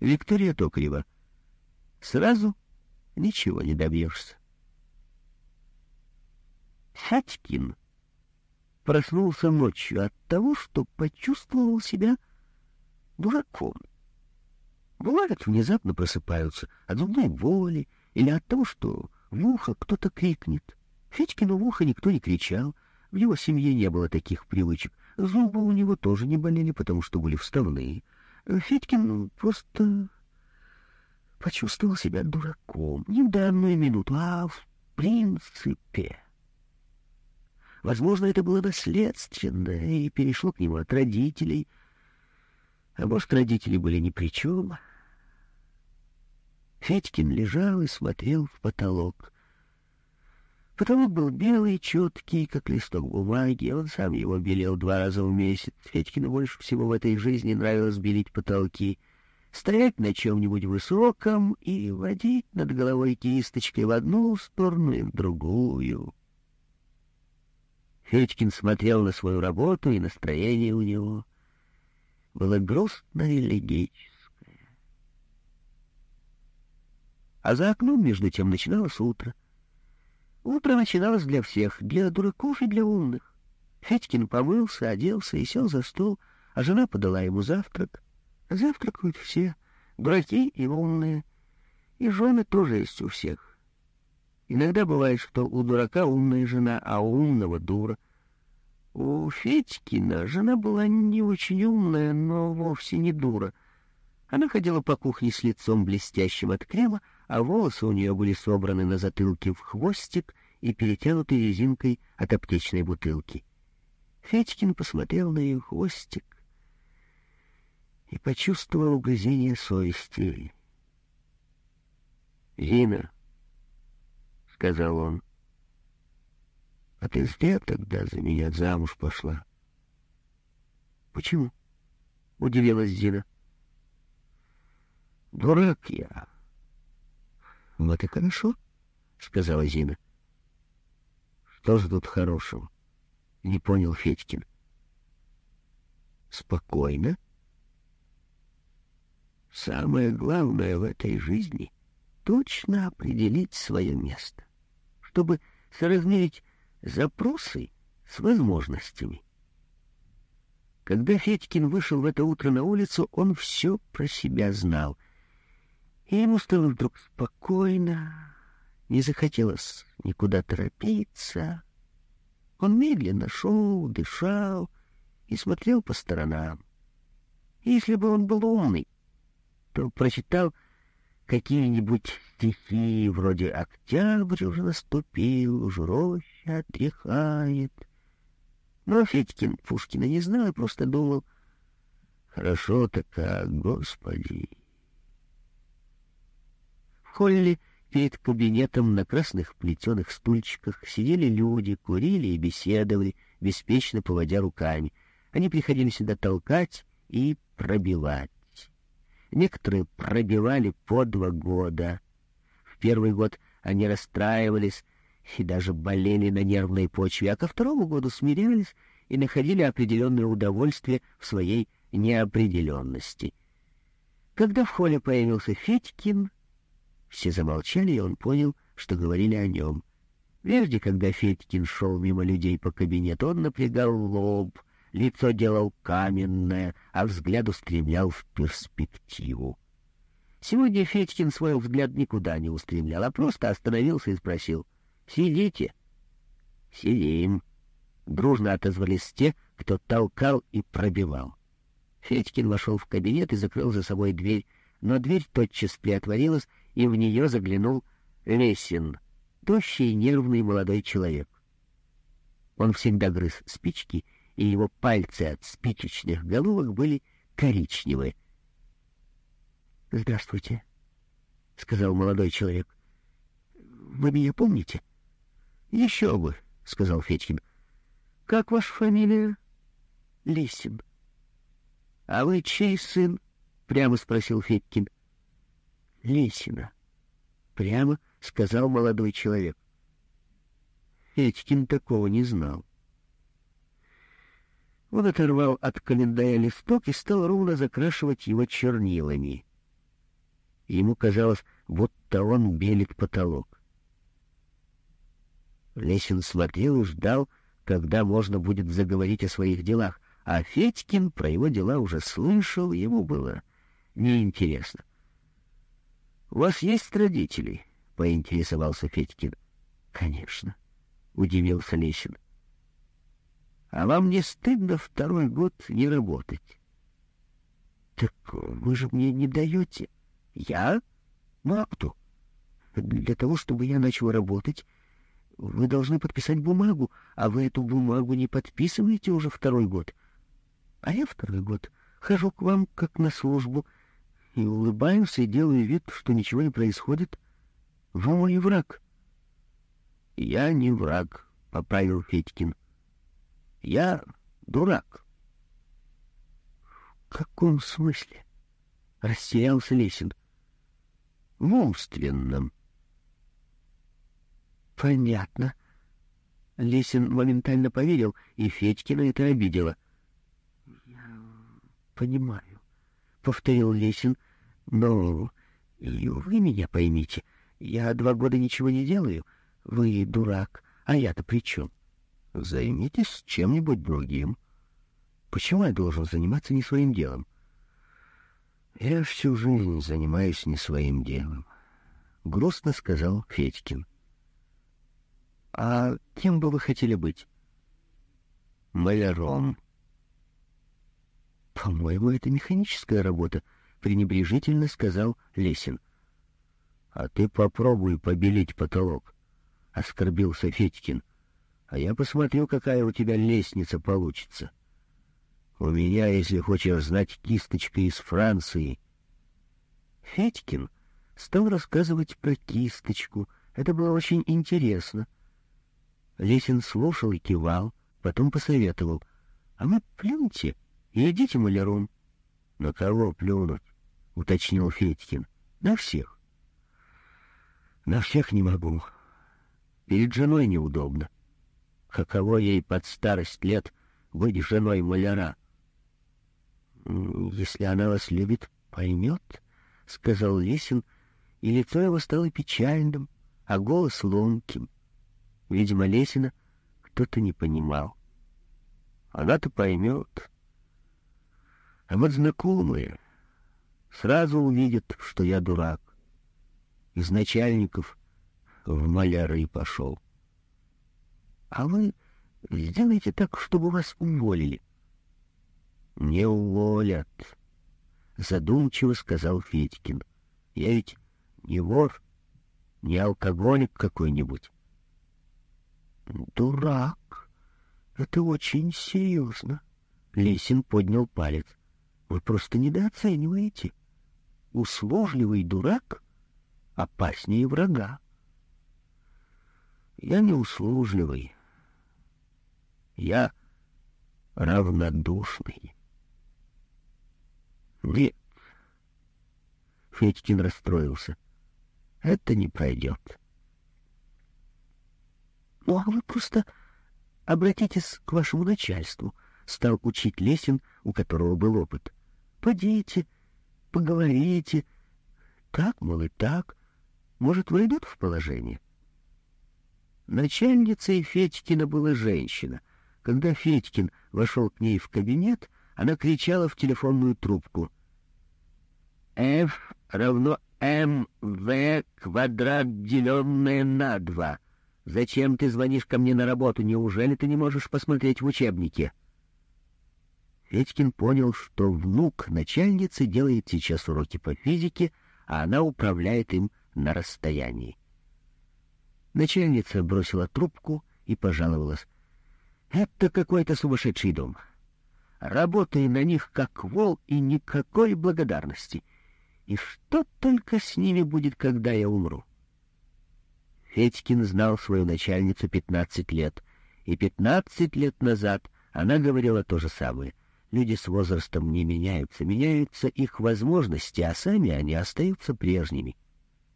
Виктория Токарева. Сразу ничего не добьешься. Хатькин проснулся ночью от того, что почувствовал себя дураком. Бывает, внезапно просыпаются от зубной боли или от того, что в ухо кто-то крикнет. Федькину в ухо никто не кричал, в его семье не было таких привычек. Зубы у него тоже не болели, потому что были вставные. Федькин просто почувствовал себя дураком. Не в данную минуту, а в принципе. Возможно, это было наследственно и перешло к нему от родителей. А может, родители были ни при чем. Федькин лежал и смотрел в потолок. Потолок был белый, четкий, как листок бумаги. Он сам его белел два раза в месяц. Федькину больше всего в этой жизни нравилось белить потолки. Стоять на чем-нибудь высоком и водить над головой кисточкой в одну сторону и в другую. Федькин смотрел на свою работу, и настроение у него было грустное и легическое. А за окном, между тем, начиналось утро. Утро начиналось для всех, для дураков и для умных. Федькин помылся, оделся и сел за стол, а жена подала ему завтрак. Завтракают все, дураки и умные. И жены тоже есть у всех. Иногда бывает, что у дурака умная жена, а у умного дура. У Федькина жена была не очень умная, но вовсе не дура. Она ходила по кухне с лицом блестящим от крема, а волосы у нее были собраны на затылке в хвостик и перетянуты резинкой от аптечной бутылки. Федькин посмотрел на ее хвостик и почувствовал угрызение совести. — Зина, — сказал он. — А ты зря тогда за меня замуж пошла. — Почему? — удивилась Зина. — Дурак я. — Вот и хорошо, — сказала Зина. — Что же тут хорошего? — не понял Федькин. — Спокойно. Самое главное в этой жизни — точно определить свое место чтобы соразмерить запросы с возможностями. Когда Федькин вышел в это утро на улицу, он все про себя знал. И ему стало вдруг спокойно, не захотелось никуда торопиться. Он медленно шел, дышал и смотрел по сторонам. Если бы он был умный, то прочитал какие-нибудь стихи вроде «Октябрь уже наступил, уж роща отряхает». Но Федькин Пушкина не знал и просто думал «Хорошо-то как, Господи!» Холле перед кабинетом на красных плетеных стульчиках сидели люди, курили и беседовали, беспечно поводя руками. Они приходили сюда толкать и пробивать. Некоторые пробивали по два года. В первый год они расстраивались и даже болели на нервной почве, а ко второму году смирялись и находили определенное удовольствие в своей неопределенности. Когда в холле появился Федькин, все замолчали, и он понял, что говорили о нем. Прежде, когда Федькин шел мимо людей по кабинету, он напрягал лоб, лицо делал каменное, а взгляд устремлял в перспективу. Сегодня Федькин свой взгляд никуда не устремлял, а просто остановился и спросил «Сидите?» «Сидим», — дружно отозвались те, кто толкал и пробивал. Федькин вошел в кабинет и закрыл за собой дверь, но дверь тотчас приотворилась, и в нее заглянул Лесин, тощий нервный молодой человек. Он всегда грыз спички и его пальцы от спичечных головок были коричневые. — Здравствуйте, — сказал молодой человек. — Вы меня помните? — Еще бы, — сказал Федькин. — Как ваша фамилия? — Лисин. — А вы чей сын? — прямо спросил Федькин. — Лисина. — Прямо сказал молодой человек. Федькин такого не знал. Он оторвал от календаря листок и стал ровно закрашивать его чернилами. ему казалось, будто он белит потолок. Лесин смотрел и ждал, когда можно будет заговорить о своих делах, а Федькин про его дела уже слышал, ему было неинтересно. — У вас есть родители? — поинтересовался Федькин. — Конечно, — удивился Лесин. — А вам не стыдно второй год не работать? — Так вы же мне не даете. — Я? Ну а кто? Для того, чтобы я начал работать, вы должны подписать бумагу, а вы эту бумагу не подписываете уже второй год. А я второй год хожу к вам как на службу — и улыбаюсь и делаю вид, что ничего не происходит. Вы мой враг. — Я не враг, — поправил Федькин. — Я дурак. — В каком смысле? — растерялся Лесин. — В умственном. — Понятно. Лесин моментально поверил, и Федькина это обидело. — Я понимаю, — повторил Лесин, — но вы меня поймите, я два года ничего не делаю. Вы дурак, а я-то при чем? Займитесь чем-нибудь другим. Почему я должен заниматься не своим делом? Я всю жизнь занимаюсь не своим делом, — грустно сказал Федькин. А кем бы вы хотели быть? Маляром. По-моему, это механическая работа, —— пренебрежительно сказал Лесин. — А ты попробуй побелить потолок, — оскорбился Федькин. — А я посмотрю, какая у тебя лестница получится. У меня, если хочешь знать, кисточка из Франции. Федькин стал рассказывать про кисточку. Это было очень интересно. Лесин слушал и кивал, потом посоветовал. — А вы плюньте и идите маляром. — На кого плюнуть? — уточнил Федькин. — На всех. — На всех не могу. Перед женой неудобно. Каково ей под старость лет быть женой маляра? — Если она вас любит, поймет, — сказал Лесин, и лицо его стало печальным, а голос ломким. Видимо, Лесина кто-то не понимал. Она-то поймет. А вот знакомые сразу увидят, что я дурак. Из начальников в маляры пошел. А вы сделайте так, чтобы вас уволили. Не уволят, задумчиво сказал Федькин. Я ведь не вор, не алкоголик какой-нибудь. Дурак, это очень серьезно. Лесин поднял палец. Вы просто недооцениваете услужливый дурак опаснее врага. Я не услужливый. Я равнодушный. Нет. Федькин расстроился. Это не пройдет. Ну, а вы просто обратитесь к вашему начальству, стал учить Лесин, у которого был опыт. Подите, поговорите. Так, мол, и так. Может, войдут в положение? Начальницей Федькина была женщина. Когда Федькин вошел к ней в кабинет, она кричала в телефонную трубку. «F равно МВ квадрат, деленное на два. Зачем ты звонишь ко мне на работу? Неужели ты не можешь посмотреть в учебнике?» Федькин понял, что внук начальницы делает сейчас уроки по физике, а она управляет им на расстоянии. Начальница бросила трубку и пожаловалась. «Это какой-то сумасшедший дом. Работай на них как вол и никакой благодарности. И что только с ними будет, когда я умру?» Федькин знал свою начальницу пятнадцать лет, и пятнадцать лет назад она говорила то же самое — Люди с возрастом не меняются, меняются их возможности, а сами они остаются прежними.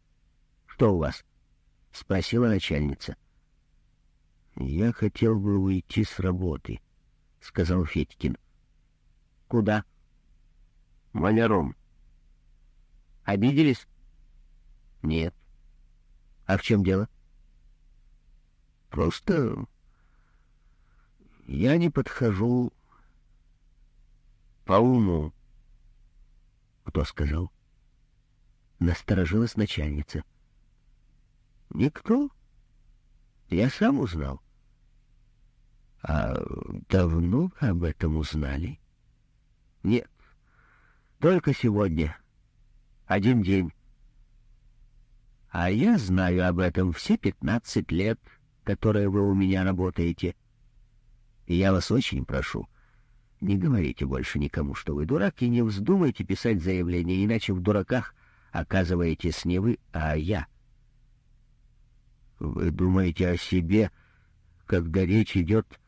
— Что у вас? — спросила начальница. — Я хотел бы уйти с работы, — сказал Федькин. — Куда? — Маляром. — Обиделись? Нет. А в чем дело? Просто я не подхожу по уму. Кто сказал? Насторожилась начальница. Никто. Я сам узнал. А давно об этом узнали? Нет. Только сегодня. Один день. А я знаю об этом все пятнадцать лет, которые вы у меня работаете. И я вас очень прошу, не говорите больше никому, что вы дурак, и не вздумайте писать заявление, иначе в дураках оказываетесь не вы, а я. Вы думаете о себе, когда речь идет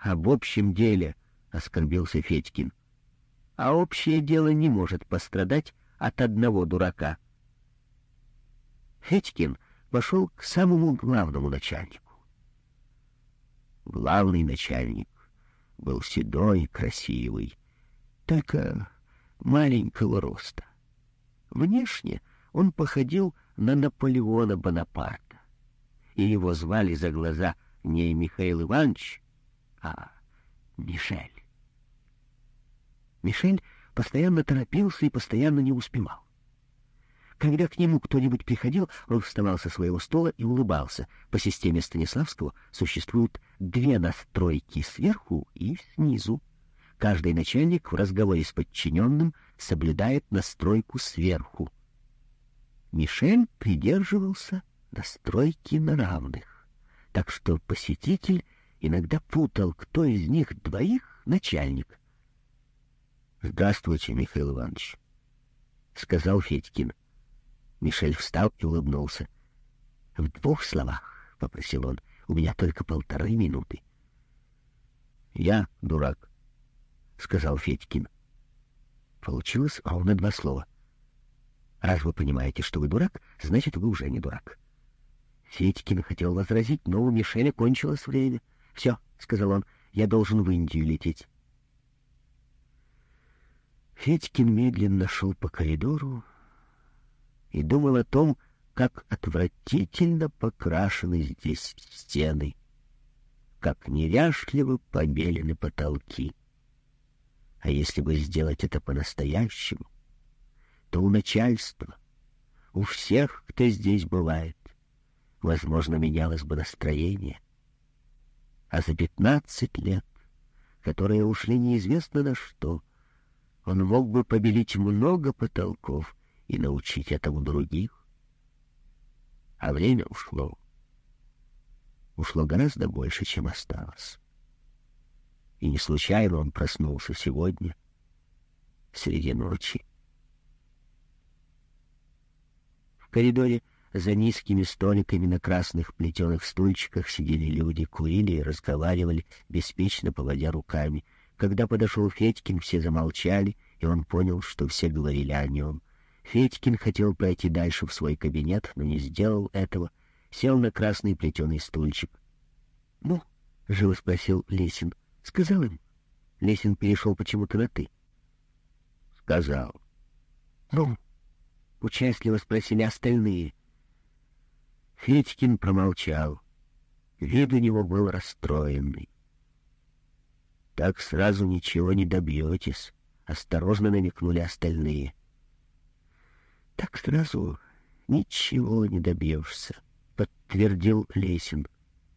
об общем деле, — оскорбился Федькин. А общее дело не может пострадать от одного дурака. Федькин пошел к самому главному начальнику. Главный начальник был седой, красивый, только маленького роста. Внешне он походил на Наполеона Бонапарта, и его звали за глаза не Михаил Иванович, а Мишель. Мишель постоянно торопился и постоянно не успевал. Когда к нему кто-нибудь приходил, он вставал со своего стола и улыбался. По системе Станиславского существуют две настройки сверху и снизу. Каждый начальник в разговоре с подчиненным соблюдает настройку сверху. Мишель придерживался настройки на равных, так что посетитель иногда путал, кто из них двоих начальник. — Здравствуйте, Михаил Иванович, — сказал Федькин. Мишель встал и улыбнулся. — В двух словах, — попросил он, — у меня только полторы минуты. — Я дурак, — сказал Федькин. Получилось ровно два слова. Раз вы понимаете, что вы дурак, значит, вы уже не дурак. Федькин хотел возразить, но у Мишеля кончилось время. — Все, — сказал он, — я должен в Индию лететь. Федькин медленно шел по коридору, и думал о том, как отвратительно покрашены здесь стены, как неряшливо побелены потолки. А если бы сделать это по-настоящему, то у начальства, у всех, кто здесь бывает, возможно, менялось бы настроение. А за пятнадцать лет, которые ушли неизвестно на что, он мог бы побелить много потолков — и научить этому других. А время ушло. Ушло гораздо больше, чем осталось. И не случайно он проснулся сегодня, среди ночи. В коридоре за низкими столиками на красных плетеных стульчиках сидели люди, курили и разговаривали, беспечно поводя руками. Когда подошел Федькин, все замолчали, и он понял, что все говорили о нем — Федькин хотел пройти дальше в свой кабинет, но не сделал этого. Сел на красный плетеный стульчик. — Ну? — живо спросил Лесин. — Сказал им. Лесин перешел почему-то на «ты». — Сказал. — Ну? — участливо спросили остальные. Федькин промолчал. Вид у него был расстроенный. — Так сразу ничего не добьетесь, — осторожно намекнули остальные. — так сразу ничего не добьешься, — подтвердил Лесин.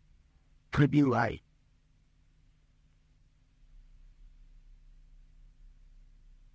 — Пробивай,